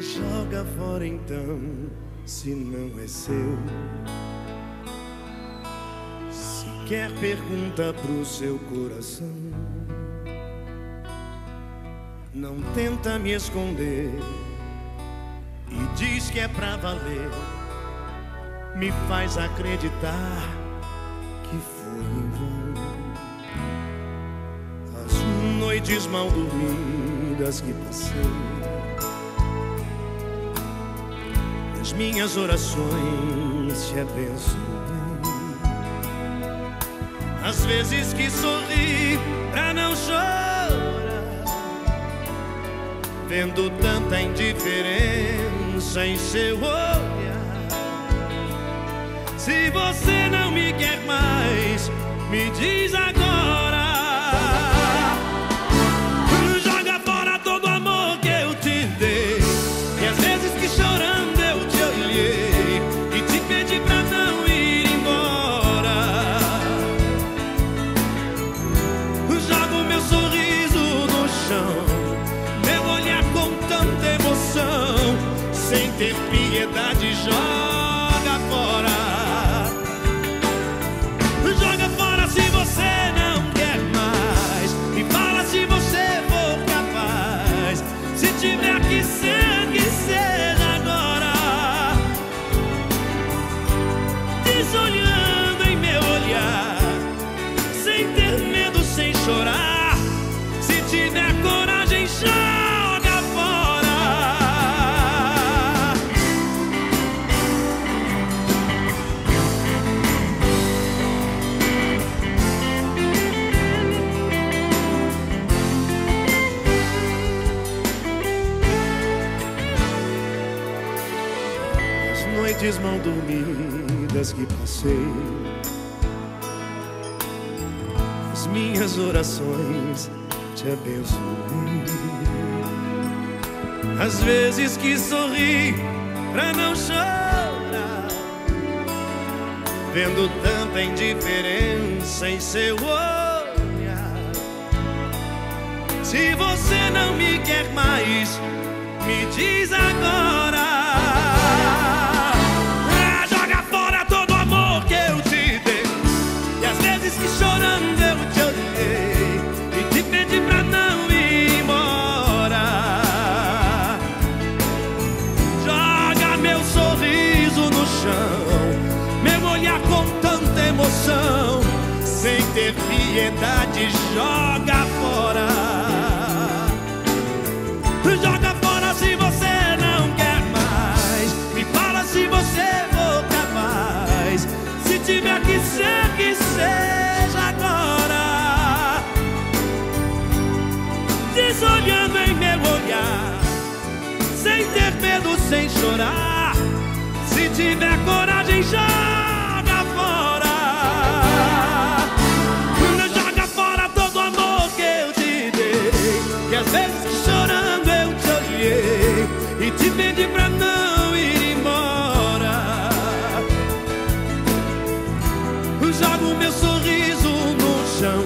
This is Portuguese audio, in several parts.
Joga fora então, se não é seu. Se quer pergunta pro seu coração. Não tenta me esconder e diz que é pra valer. Me faz acreditar que foi em vão. As noites mal dormidas que passei. As minhas orações te abençoem. Às vezes que sorri pra não chorar, vendo tanta indiferença em seu olhar. Se você não me quer mais, me diz agora. Sem ter piedade, joga fora. Joga fora se você não quer mais. Me fala se você for capaz. Se tiver que ser, que seja agora. Desolhando em meu olhar. Sem ter medo, sem chorar. Se tiver coragem, noites mal dormidas que passei, as minhas orações te abençoei. Às vezes que sorri pra não chorar, vendo tanta indiferença em seu olhar. Se você não me quer mais, me diz agora. Piedade, joga fora. Joga fora se você não quer mais. Me fala se você for capaz. Se tiver que ser, que seja agora. Desolhando em meu olhar, sem ter medo, sem chorar. Se tiver coragem, joga e te vende pra não ir embora. Jogo meu sorriso no chão,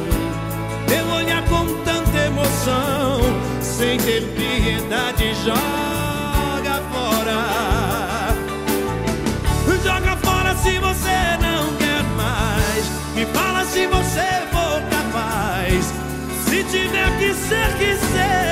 teu olhar com tanta emoção, sem ter piedade, joga fora. Joga fora se você não quer mais, me fala se você for capaz, se tiver que ser, que ser.